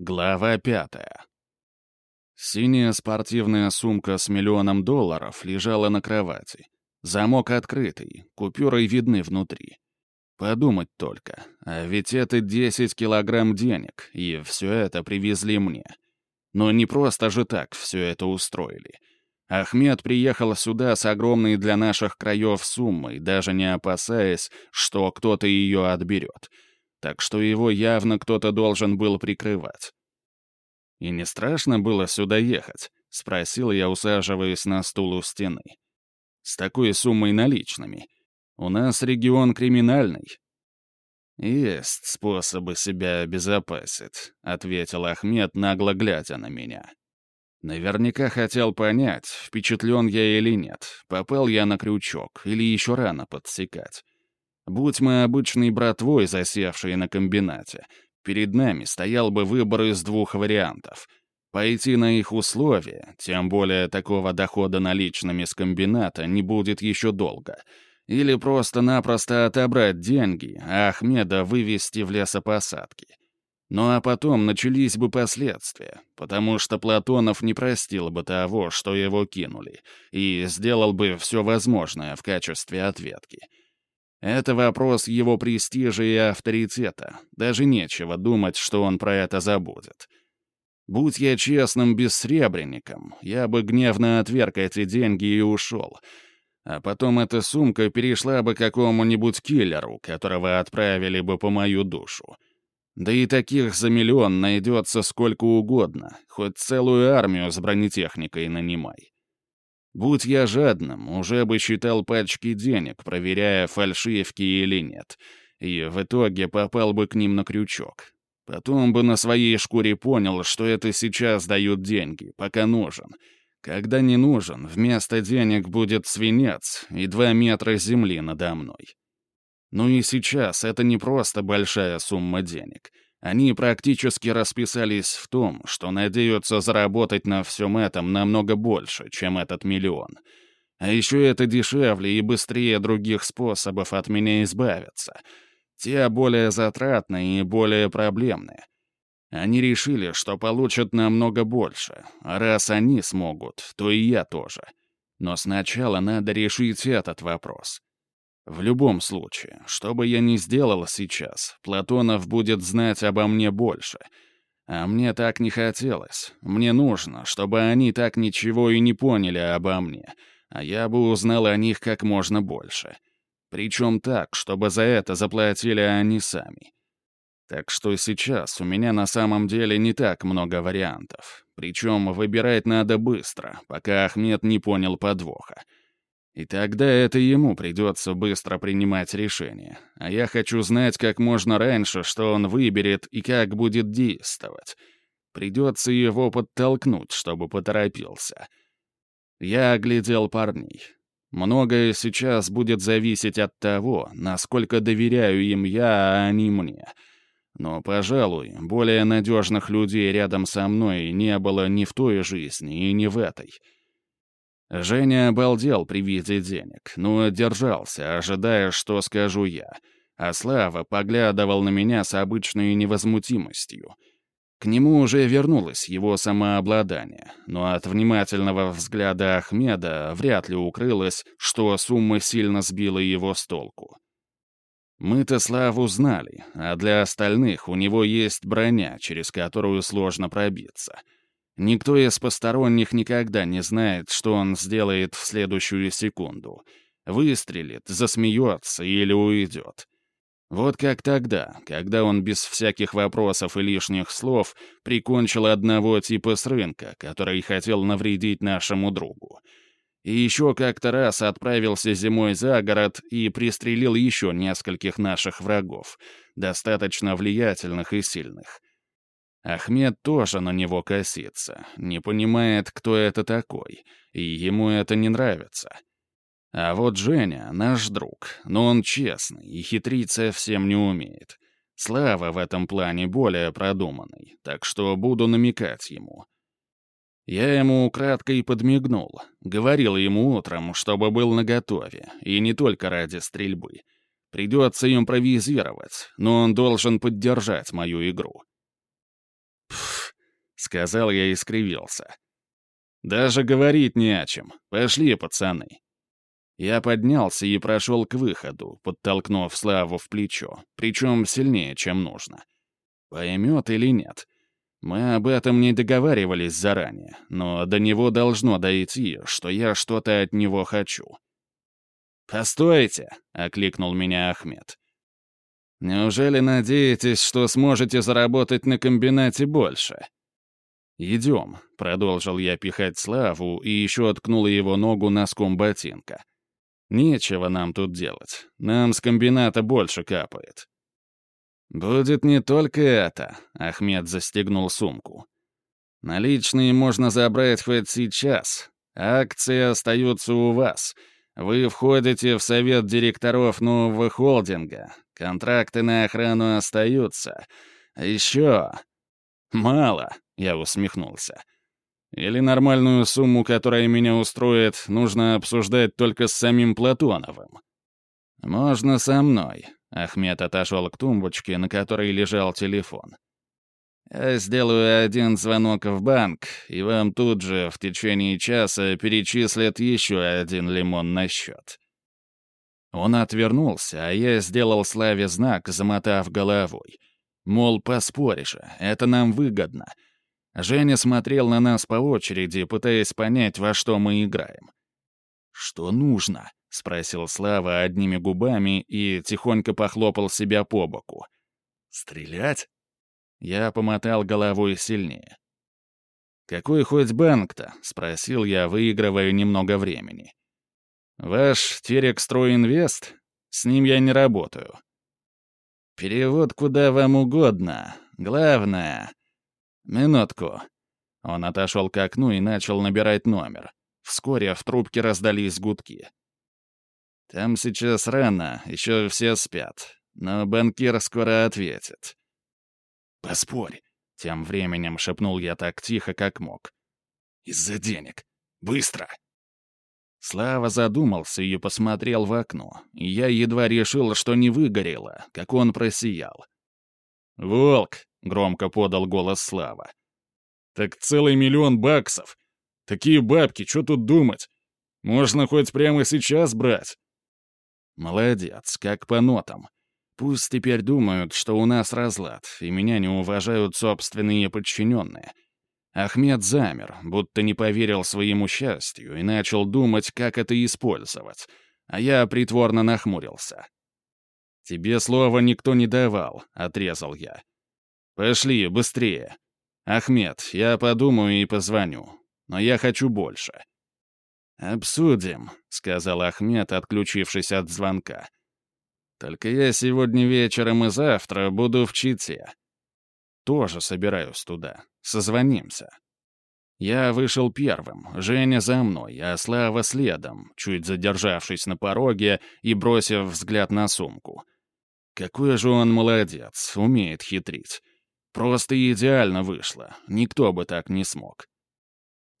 Глава пятая. Синяя спортивная сумка с миллионом долларов лежала на кровати. Замок открытый, купюры видны внутри. Подумать только, а ведь это 10 килограмм денег, и все это привезли мне. Но не просто же так все это устроили. Ахмед приехал сюда с огромной для наших краев суммой, даже не опасаясь, что кто-то ее отберет — так что его явно кто-то должен был прикрывать. «И не страшно было сюда ехать?» — спросил я, усаживаясь на стул у стены. «С такой суммой наличными. У нас регион криминальный». «Есть способы себя обезопасить», — ответил Ахмед, нагло глядя на меня. Наверняка хотел понять, впечатлен я или нет, попал я на крючок или еще рано подсекать. Будь мы обычной братвой, засевшей на комбинате, перед нами стоял бы выбор из двух вариантов. Пойти на их условия, тем более такого дохода наличными с комбината не будет еще долго, или просто-напросто отобрать деньги, а Ахмеда вывести в лесопосадки. Ну а потом начались бы последствия, потому что Платонов не простил бы того, что его кинули, и сделал бы все возможное в качестве ответки — это вопрос его престижа и авторитета. Даже нечего думать, что он про это забудет. Будь я честным бессребренником, я бы гневно отверг эти деньги и ушел. А потом эта сумка перешла бы какому-нибудь киллеру, которого отправили бы по мою душу. Да и таких за миллион найдется сколько угодно, хоть целую армию с бронетехникой нанимай. Будь я жадным, уже бы считал пачки денег, проверяя, фальшивки или нет, и в итоге попал бы к ним на крючок. Потом бы на своей шкуре понял, что это сейчас дают деньги, пока нужен. Когда не нужен, вместо денег будет свинец и два метра земли надо мной. Ну и сейчас это не просто большая сумма денег — они практически расписались в том, что надеются заработать на всем этом намного больше, чем этот миллион. А еще это дешевле и быстрее других способов от меня избавиться. Те более затратные и более проблемные. Они решили, что получат намного больше. А раз они смогут, то и я тоже. Но сначала надо решить этот вопрос. В любом случае, что бы я ни сделал сейчас, Платонов будет знать обо мне больше. А мне так не хотелось. Мне нужно, чтобы они так ничего и не поняли обо мне, а я бы узнал о них как можно больше. Причем так, чтобы за это заплатили они сами. Так что сейчас у меня на самом деле не так много вариантов. Причем выбирать надо быстро, пока Ахмед не понял подвоха. И тогда это ему придется быстро принимать решение. А я хочу знать как можно раньше, что он выберет и как будет действовать. Придется его подтолкнуть, чтобы поторопился. Я оглядел парней. Многое сейчас будет зависеть от того, насколько доверяю им я, а они мне. Но, пожалуй, более надежных людей рядом со мной не было ни в той жизни и ни в этой — Женя обалдел при виде денег, но держался, ожидая, что скажу я. А Слава поглядывал на меня с обычной невозмутимостью. К нему уже вернулось его самообладание, но от внимательного взгляда Ахмеда вряд ли укрылось, что сумма сильно сбила его с толку. Мы-то Славу знали, а для остальных у него есть броня, через которую сложно пробиться — Никто из посторонних никогда не знает, что он сделает в следующую секунду. Выстрелит, засмеется или уйдет. Вот как тогда, когда он без всяких вопросов и лишних слов прикончил одного типа с рынка, который хотел навредить нашему другу. И еще как-то раз отправился зимой за город и пристрелил еще нескольких наших врагов, достаточно влиятельных и сильных. Ахмед тоже на него косится, не понимает, кто это такой, и ему это не нравится. А вот Женя — наш друг, но он честный и хитрить совсем не умеет. Слава в этом плане более продуманный, так что буду намекать ему. Я ему украдкой подмигнул, говорил ему утром, чтобы был наготове, и не только ради стрельбы. Придется импровизировать, но он должен поддержать мою игру. — сказал я и скривился. «Даже говорить не о чем. Пошли, пацаны». Я поднялся и прошел к выходу, подтолкнув Славу в плечо, причем сильнее, чем нужно. Поймет или нет? Мы об этом не договаривались заранее, но до него должно дойти, что я что-то от него хочу. «Постойте!» — окликнул меня Ахмед. «Неужели надеетесь, что сможете заработать на комбинате больше?» «Идем», — продолжил я пихать Славу и еще откнула его ногу носком ботинка. Нечего нам тут делать. Нам с комбината больше капает. Будет не только это, Ахмед застегнул сумку. Наличные можно забрать хоть сейчас. Акции остаются у вас. Вы входите в совет директоров нового холдинга. Контракты на охрану остаются. еще... Мало, я усмехнулся. Или нормальную сумму, которая меня устроит, нужно обсуждать только с самим Платоновым? Можно со мной. Ахмед отошел к тумбочке, на которой лежал телефон. Я сделаю один звонок в банк, и вам тут же в течение часа перечислят еще один лимон на счет. Он отвернулся, а я сделал Славе знак, замотав головой. Мол, поспоришь, это нам выгодно — Женя смотрел на нас по очереди, пытаясь понять, во что мы играем. «Что нужно?» — спросил Слава одними губами и тихонько похлопал себя по боку. «Стрелять?» Я помотал головой сильнее. «Какой хоть банк-то?» — спросил я, выигрывая немного времени. «Ваш Терекстройинвест? С ним я не работаю». «Перевод куда вам угодно. Главное...» «Минутку». Он отошел к окну и начал набирать номер. Вскоре в трубке раздались гудки. «Там сейчас рано, еще все спят, но банкир скоро ответит». «Поспорь», — тем временем шепнул я так тихо, как мог. «Из-за денег. Быстро!» Слава задумался и посмотрел в окно, я едва решил, что не выгорело, как он просиял. «Волк!» Громко подал голос Слава. «Так целый миллион баксов! Такие бабки, что тут думать? Можно хоть прямо сейчас брать!» «Молодец, как по нотам. Пусть теперь думают, что у нас разлад, и меня не уважают собственные подчиненные». Ахмед замер, будто не поверил своему счастью и начал думать, как это использовать, а я притворно нахмурился. «Тебе слова никто не давал», — отрезал я. «Пошли, быстрее. Ахмед, я подумаю и позвоню. Но я хочу больше». «Обсудим», — сказал Ахмед, отключившись от звонка. «Только я сегодня вечером и завтра буду в Чите. Тоже собираюсь туда. Созвонимся». Я вышел первым, Женя за мной, а Слава следом, чуть задержавшись на пороге и бросив взгляд на сумку. Какой же он молодец, умеет хитрить. Просто идеально вышло. Никто бы так не смог.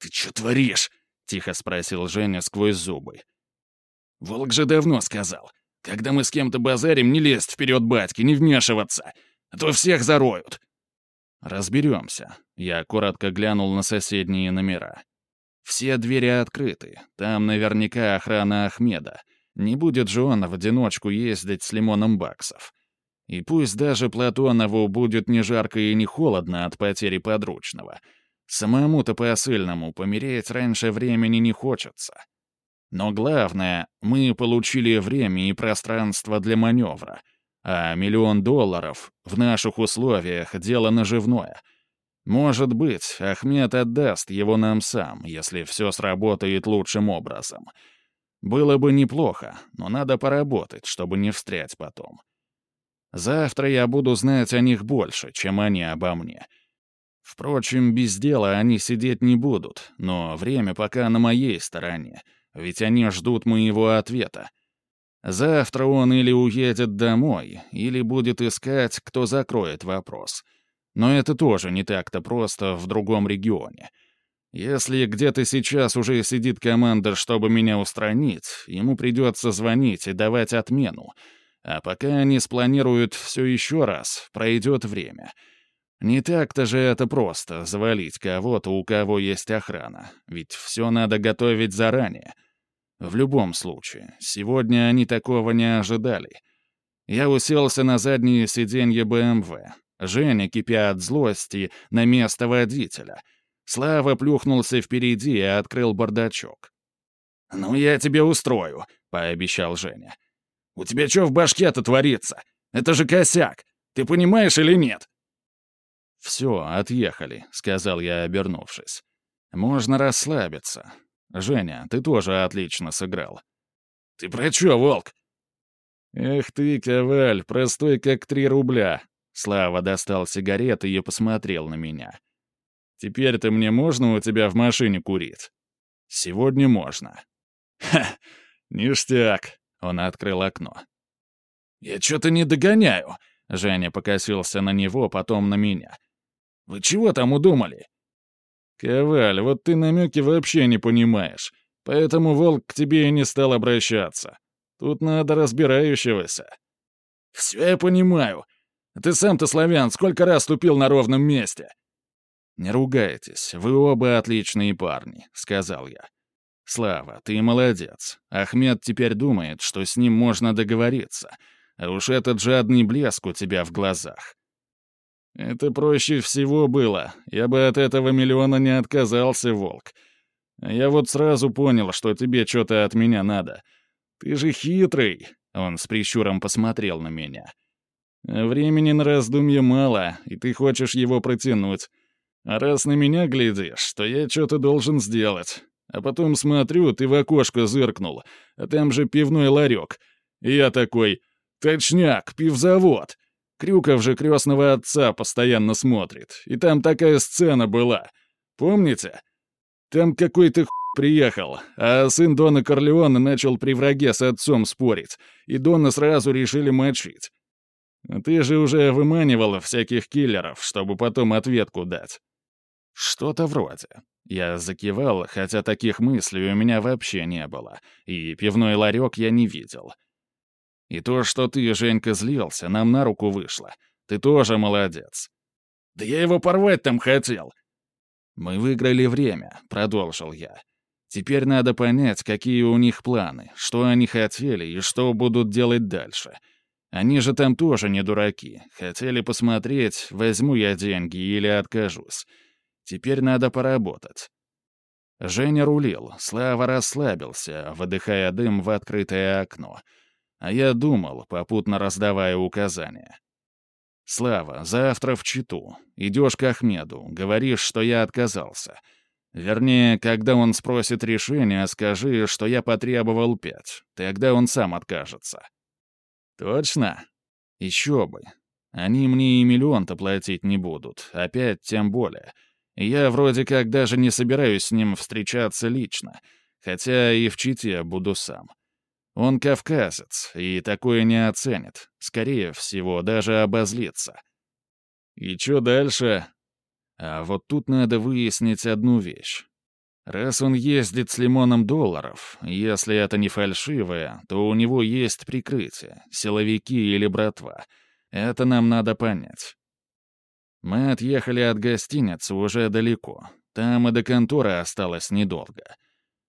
«Ты что творишь?» — тихо спросил Женя сквозь зубы. «Волк же давно сказал. Когда мы с кем-то базарим, не лезть вперед батьки, не вмешиваться. А то всех зароют». «Разберемся». Я коротко глянул на соседние номера. Все двери открыты. Там наверняка охрана Ахмеда. Не будет же он в одиночку ездить с лимоном баксов. И пусть даже Платонову будет не жарко и не холодно от потери подручного, самому-то посыльному помереть раньше времени не хочется. Но главное, мы получили время и пространство для маневра, а миллион долларов в наших условиях — дело наживное. Может быть, Ахмед отдаст его нам сам, если все сработает лучшим образом. Было бы неплохо, но надо поработать, чтобы не встрять потом. Завтра я буду знать о них больше, чем они обо мне. Впрочем, без дела они сидеть не будут, но время пока на моей стороне, ведь они ждут моего ответа. Завтра он или уедет домой, или будет искать, кто закроет вопрос. Но это тоже не так-то просто в другом регионе. Если где-то сейчас уже сидит команда, чтобы меня устранить, ему придется звонить и давать отмену — а пока они спланируют все еще раз, пройдет время. Не так-то же это просто — завалить кого-то, у кого есть охрана. Ведь все надо готовить заранее. В любом случае, сегодня они такого не ожидали. Я уселся на заднее сиденье БМВ. Женя, кипя от злости, на место водителя. Слава плюхнулся впереди и открыл бардачок. «Ну, я тебе устрою», — пообещал Женя. «У тебя что в башке-то творится? Это же косяк! Ты понимаешь или нет?» «Все, отъехали», — сказал я, обернувшись. «Можно расслабиться. Женя, ты тоже отлично сыграл». «Ты про чё, Волк?» «Эх ты, Коваль, простой как три рубля». Слава достал сигареты и посмотрел на меня. «Теперь-то мне можно у тебя в машине курить?» «Сегодня можно». «Ха! Ништяк!» — он открыл окно. «Я что-то не догоняю!» — Женя покосился на него, потом на меня. Вы чего там удумали?» «Коваль, вот ты намеки вообще не понимаешь, поэтому волк к тебе и не стал обращаться. Тут надо разбирающегося». «Все я понимаю. Ты сам-то, славян, сколько раз ступил на ровном месте?» «Не ругайтесь, вы оба отличные парни», — сказал я. «Слава, ты молодец. Ахмед теперь думает, что с ним можно договориться. А уж этот жадный блеск у тебя в глазах. Это проще всего было. Я бы от этого миллиона не отказался, Волк. Я вот сразу понял, что тебе что-то от меня надо. Ты же хитрый. Он с прищуром посмотрел на меня. Времени на раздумье мало, и ты хочешь его протянуть. А раз на меня глядишь, то я что-то должен сделать. А потом смотрю, ты в окошко зыркнул, а там же пивной ларек. И я такой, точняк, пивзавод. Крюков же крестного отца постоянно смотрит, и там такая сцена была. Помните? Там какой-то приехал, а сын Дона Корлеона начал при враге с отцом спорить, и Дона сразу решили мочить. Ты же уже выманивал всяких киллеров, чтобы потом ответку дать. Что-то вроде. Я закивал, хотя таких мыслей у меня вообще не было, и пивной ларек я не видел. И то, что ты, Женька, злился, нам на руку вышло. Ты тоже молодец. Да я его порвать там хотел. Мы выиграли время, продолжил я. Теперь надо понять, какие у них планы, что они хотели и что будут делать дальше. Они же там тоже не дураки. Хотели посмотреть, возьму я деньги или откажусь. Теперь надо поработать. Женя рулил, Слава расслабился, выдыхая дым в открытое окно — а я думал, попутно раздавая указания. «Слава, завтра в Читу. Идешь к Ахмеду, говоришь, что я отказался. Вернее, когда он спросит решение, скажи, что я потребовал пять. Тогда он сам откажется». «Точно? Еще бы. Они мне и миллион-то платить не будут, опять тем более. Я вроде как даже не собираюсь с ним встречаться лично, хотя и в Чите буду сам». Он кавказец, и такое не оценит. Скорее всего, даже обозлится. И что дальше? А вот тут надо выяснить одну вещь. Раз он ездит с лимоном долларов, если это не фальшивое, то у него есть прикрытие, силовики или братва. Это нам надо понять. Мы отъехали от гостиницы уже далеко. Там и до конторы осталось недолго.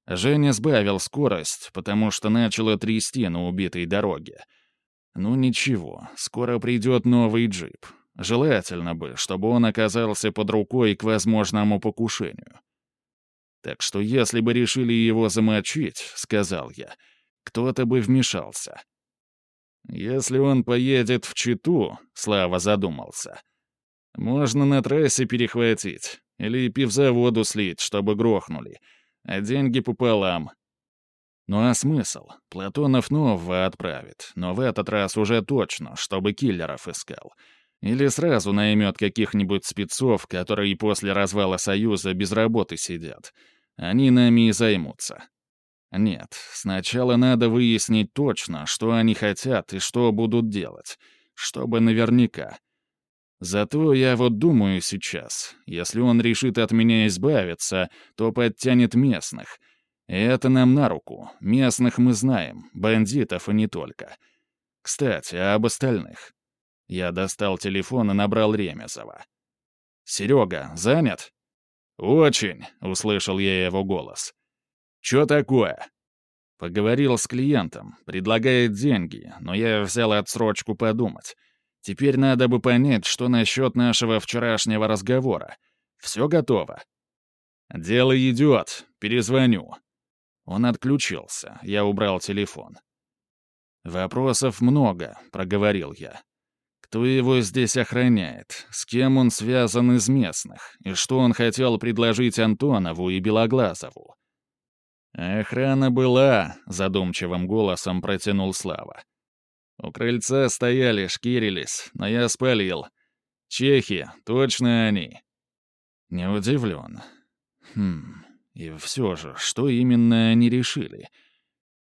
Женя сбавил скорость, потому что начало трясти на убитой дороге. Ну ничего, скоро придет новый джип. Желательно бы, чтобы он оказался под рукой к возможному покушению. Так что если бы решили его замочить, — сказал я, — кто-то бы вмешался. Если он поедет в Читу, — Слава задумался, — можно на трассе перехватить или пивзаводу слить, чтобы грохнули — а деньги пополам. Ну а смысл? Платонов нового отправит, но в этот раз уже точно, чтобы киллеров искал. Или сразу наймет каких-нибудь спецов, которые после развала Союза без работы сидят. Они нами и займутся. Нет, сначала надо выяснить точно, что они хотят и что будут делать, чтобы наверняка. Зато я вот думаю сейчас, если он решит от меня избавиться, то подтянет местных. И это нам на руку. Местных мы знаем, бандитов и не только. Кстати, а об остальных. Я достал телефон и набрал Ремезова. «Серега, занят?» «Очень», — услышал я его голос. «Чё такое?» Поговорил с клиентом, предлагает деньги, но я взял отсрочку подумать. Теперь надо бы понять, что насчет нашего вчерашнего разговора. Все готово. «Дело идет. Перезвоню». Он отключился. Я убрал телефон. «Вопросов много», — проговорил я. «Кто его здесь охраняет? С кем он связан из местных? И что он хотел предложить Антонову и Белоглазову?» «Охрана была», — задумчивым голосом протянул Слава. «У крыльца стояли, шкирились, но я спалил. Чехи, точно они». Не удивлен. Хм, и все же, что именно они решили?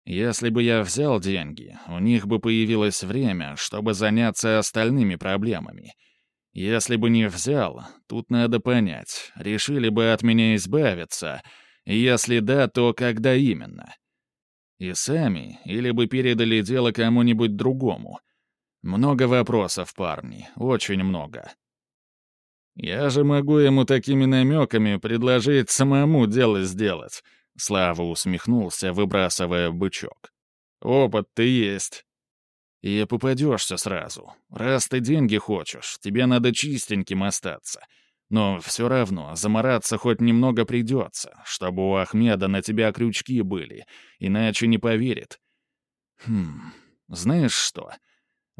Если бы я взял деньги, у них бы появилось время, чтобы заняться остальными проблемами. Если бы не взял, тут надо понять, решили бы от меня избавиться, если да, то когда именно? И сами, или бы передали дело кому-нибудь другому? Много вопросов, парни, очень много. «Я же могу ему такими намеками предложить самому дело сделать», — Слава усмехнулся, выбрасывая бычок. «Опыт-то есть». «И попадешься сразу. Раз ты деньги хочешь, тебе надо чистеньким остаться. Но все равно замораться хоть немного придется, чтобы у Ахмеда на тебя крючки были, иначе не поверит. Хм, знаешь что?»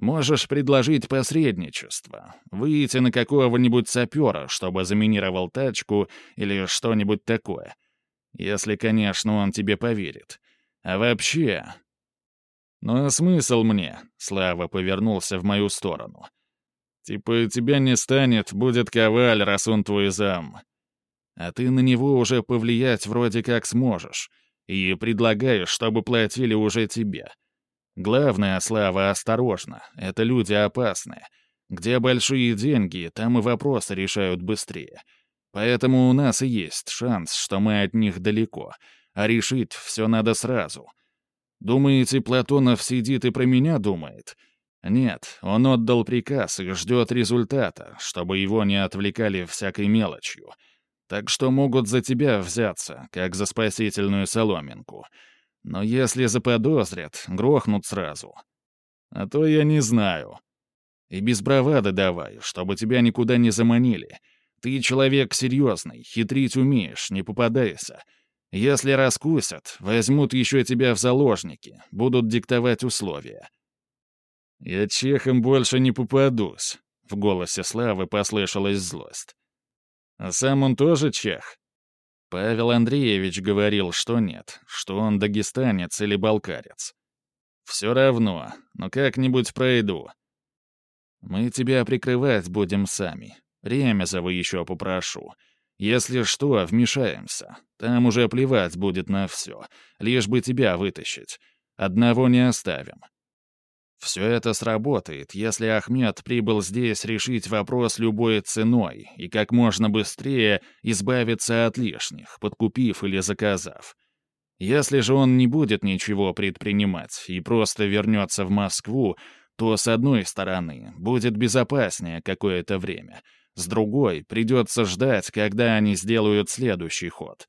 Можешь предложить посредничество, выйти на какого-нибудь сапера, чтобы заминировал тачку или что-нибудь такое. Если, конечно, он тебе поверит. А вообще... «Ну а смысл мне?» — Слава повернулся в мою сторону. «Типа тебя не станет, будет коваль, раз он твой зам. А ты на него уже повлиять вроде как сможешь, и предлагаешь, чтобы платили уже тебе». Главное, Слава, осторожно. Это люди опасные. Где большие деньги, там и вопросы решают быстрее. Поэтому у нас и есть шанс, что мы от них далеко. А решить все надо сразу. Думаете, Платонов сидит и про меня думает? Нет, он отдал приказ и ждет результата, чтобы его не отвлекали всякой мелочью. Так что могут за тебя взяться, как за спасительную соломинку — но если заподозрят, грохнут сразу. А то я не знаю. И без бравады давай, чтобы тебя никуда не заманили. Ты человек серьезный, хитрить умеешь, не попадайся. Если раскусят, возьмут еще тебя в заложники, будут диктовать условия. Я чехом больше не попадусь. В голосе Славы послышалась злость. А сам он тоже чех? Павел Андреевич говорил, что нет, что он дагестанец или балкарец. Все равно, но как-нибудь пройду. Мы тебя прикрывать будем сами. Ремезова еще попрошу. Если что, вмешаемся. Там уже плевать будет на все, лишь бы тебя вытащить. Одного не оставим. Все это сработает, если Ахмед прибыл здесь решить вопрос любой ценой и как можно быстрее избавиться от лишних, подкупив или заказав. Если же он не будет ничего предпринимать и просто вернется в Москву, то, с одной стороны, будет безопаснее какое-то время, с другой, придется ждать, когда они сделают следующий ход.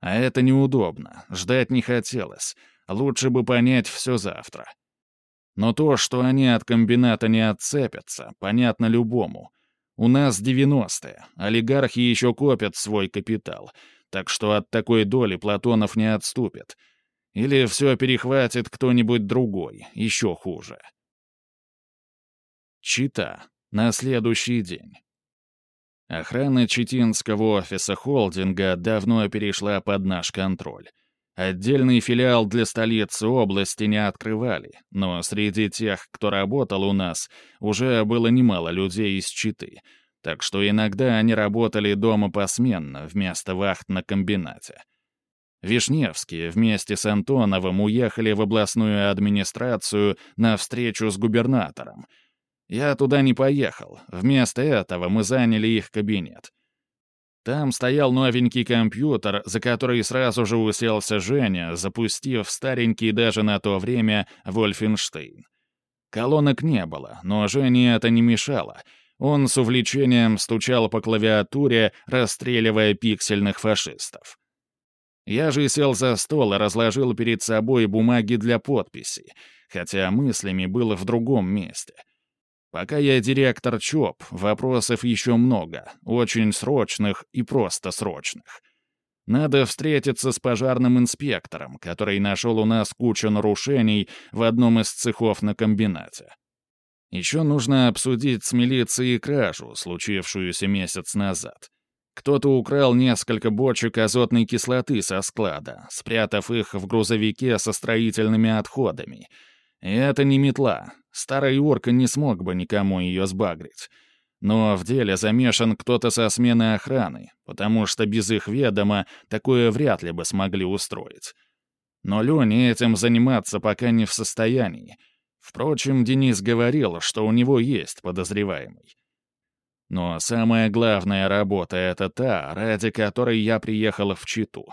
А это неудобно, ждать не хотелось, лучше бы понять все завтра. Но то, что они от комбината не отцепятся, понятно любому. У нас 90-е, олигархи еще копят свой капитал, так что от такой доли Платонов не отступит. Или все перехватит кто-нибудь другой, еще хуже. Чита. На следующий день. Охрана читинского офиса холдинга давно перешла под наш контроль. Отдельный филиал для столицы области не открывали, но среди тех, кто работал у нас, уже было немало людей из Читы, так что иногда они работали дома посменно вместо вахт на комбинате. Вишневские вместе с Антоновым уехали в областную администрацию на встречу с губернатором. Я туда не поехал, вместо этого мы заняли их кабинет. Там стоял новенький компьютер, за который сразу же уселся Женя, запустив старенький даже на то время Вольфенштейн. Колонок не было, но Жене это не мешало. Он с увлечением стучал по клавиатуре, расстреливая пиксельных фашистов. Я же сел за стол и разложил перед собой бумаги для подписи, хотя мыслями было в другом месте. Пока я директор ЧОП, вопросов еще много, очень срочных и просто срочных. Надо встретиться с пожарным инспектором, который нашел у нас кучу нарушений в одном из цехов на комбинате. Еще нужно обсудить с милицией кражу, случившуюся месяц назад. Кто-то украл несколько бочек азотной кислоты со склада, спрятав их в грузовике со строительными отходами. И это не метла. Старый орка не смог бы никому ее сбагрить. Но в деле замешан кто-то со смены охраны, потому что без их ведома такое вряд ли бы смогли устроить. Но Леня этим заниматься пока не в состоянии — Впрочем, Денис говорил, что у него есть подозреваемый. Но самая главная работа — это та, ради которой я приехал в Читу.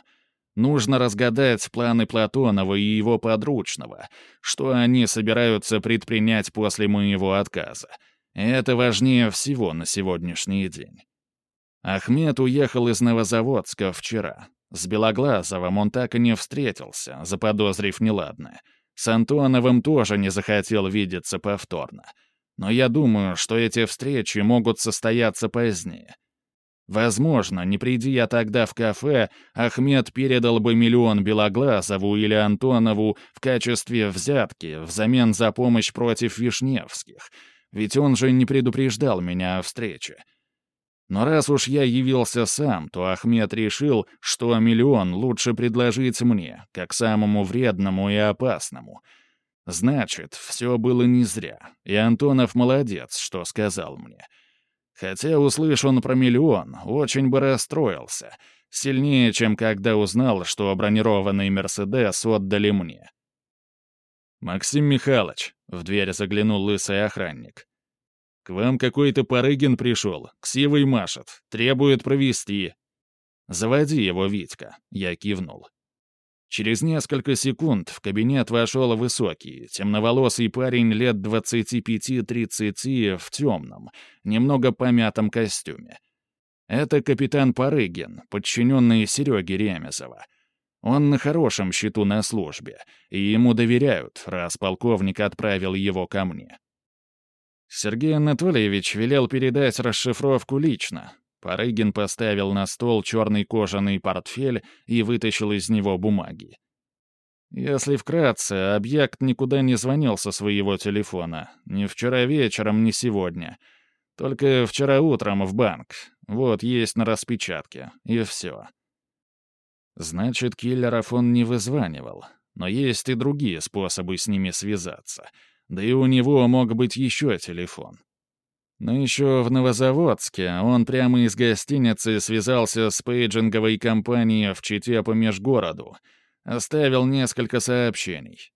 Нужно разгадать планы Платонова и его подручного, что они собираются предпринять после моего отказа. Это важнее всего на сегодняшний день. Ахмед уехал из Новозаводска вчера. С Белоглазовым он так и не встретился, заподозрив неладное — с Антоновым тоже не захотел видеться повторно. Но я думаю, что эти встречи могут состояться позднее. Возможно, не приди я тогда в кафе, Ахмед передал бы миллион Белоглазову или Антонову в качестве взятки взамен за помощь против Вишневских, ведь он же не предупреждал меня о встрече. Но раз уж я явился сам, то Ахмед решил, что миллион лучше предложить мне, как самому вредному и опасному. Значит, все было не зря, и Антонов молодец, что сказал мне. Хотя, услышь он про миллион, очень бы расстроился. Сильнее, чем когда узнал, что бронированный «Мерседес» отдали мне. «Максим Михайлович», — в дверь заглянул лысый охранник, к вам какой-то Парыгин пришел, ксивой машет, требует провести. Заводи его, Витька, я кивнул. Через несколько секунд в кабинет вошел высокий, темноволосый парень лет 25-30 в темном, немного помятом костюме. Это капитан Парыгин, подчиненный Сереге Ремезова. Он на хорошем счету на службе, и ему доверяют, раз полковник отправил его ко мне. Сергей Анатольевич велел передать расшифровку лично. Парыгин поставил на стол черный кожаный портфель и вытащил из него бумаги. Если вкратце, объект никуда не звонил со своего телефона. Ни вчера вечером, ни сегодня. Только вчера утром в банк. Вот есть на распечатке. И все. Значит, киллеров он не вызванивал. Но есть и другие способы с ними связаться — да и у него мог быть еще телефон. Но еще в Новозаводске он прямо из гостиницы связался с пейджинговой компанией в Чите по межгороду. Оставил несколько сообщений.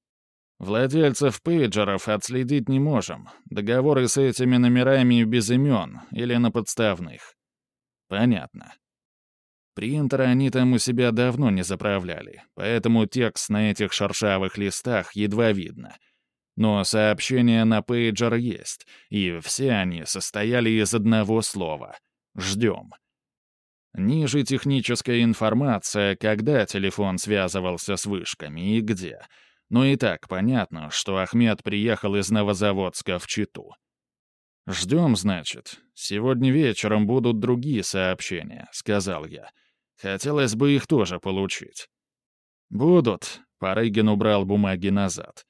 Владельцев пейджеров отследить не можем. Договоры с этими номерами без имен или на подставных. Понятно. Принтер они там у себя давно не заправляли, поэтому текст на этих шершавых листах едва видно — но сообщения на пейджер есть, и все они состояли из одного слова «Ждем». Ниже техническая информация, когда телефон связывался с вышками и где. Но и так понятно, что Ахмед приехал из Новозаводска в Читу. «Ждем, значит. Сегодня вечером будут другие сообщения», — сказал я. «Хотелось бы их тоже получить». «Будут», — Парыгин убрал бумаги назад.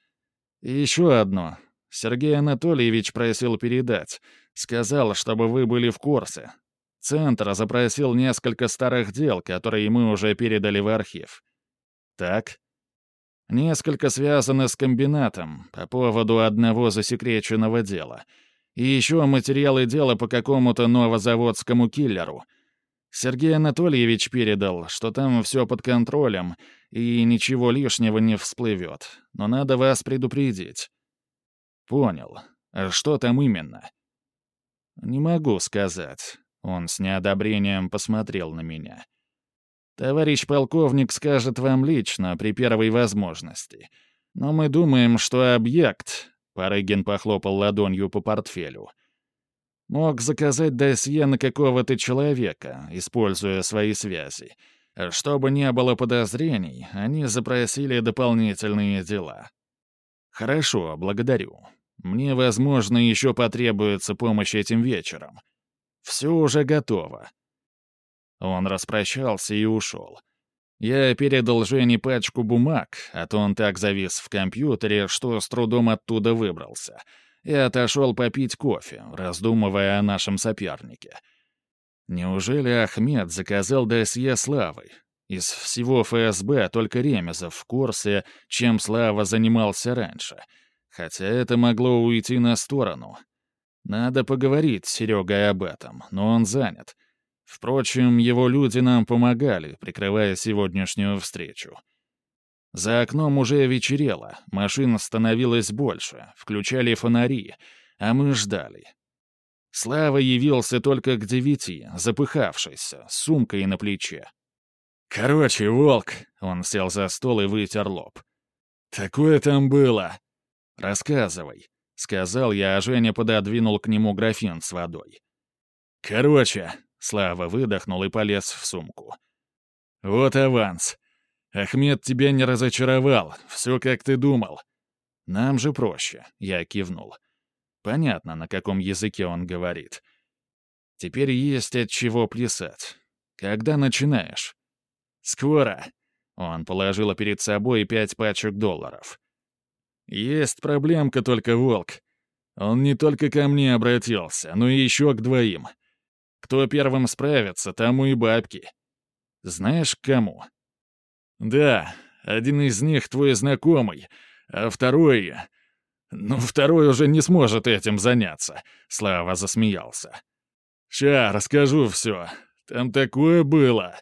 И еще одно. Сергей Анатольевич просил передать. Сказал, чтобы вы были в курсе. Центр запросил несколько старых дел, которые мы уже передали в архив. Так? Несколько связано с комбинатом по поводу одного засекреченного дела. И еще материалы дела по какому-то новозаводскому киллеру. Сергей Анатольевич передал, что там все под контролем, и ничего лишнего не всплывет. Но надо вас предупредить». «Понял. А что там именно?» «Не могу сказать». Он с неодобрением посмотрел на меня. «Товарищ полковник скажет вам лично при первой возможности. Но мы думаем, что объект...» Парыгин похлопал ладонью по портфелю. Мог заказать досье на какого-то человека, используя свои связи. Чтобы не было подозрений, они запросили дополнительные дела. Хорошо, благодарю. Мне, возможно, еще потребуется помощь этим вечером. Все уже готово. Он распрощался и ушел. Я передал Жене пачку бумаг, а то он так завис в компьютере, что с трудом оттуда выбрался, и отошел попить кофе, раздумывая о нашем сопернике. Неужели Ахмед заказал досье Славы? Из всего ФСБ только Ремезов в курсе, чем Слава занимался раньше. Хотя это могло уйти на сторону. Надо поговорить с Серегой об этом, но он занят — Впрочем, его люди нам помогали, прикрывая сегодняшнюю встречу. За окном уже вечерело, машин становилось больше, включали фонари, а мы ждали. Слава явился только к девяти, запыхавшийся, с сумкой на плече. «Короче, волк!» — он сел за стол и вытер лоб. «Такое там было!» «Рассказывай», — сказал я, а Женя пододвинул к нему графин с водой. «Короче, Слава выдохнул и полез в сумку. «Вот аванс. Ахмед тебя не разочаровал, все как ты думал. Нам же проще», — я кивнул. Понятно, на каком языке он говорит. Теперь есть от чего плясать. Когда начинаешь? Скоро. Он положил перед собой пять пачек долларов. Есть проблемка только, Волк. Он не только ко мне обратился, но и еще к двоим. Кто первым справится, тому и бабки. Знаешь, к кому? Да, один из них твой знакомый, а второй... Ну, второй уже не сможет этим заняться, Слава засмеялся. Ща, расскажу все. Там такое было.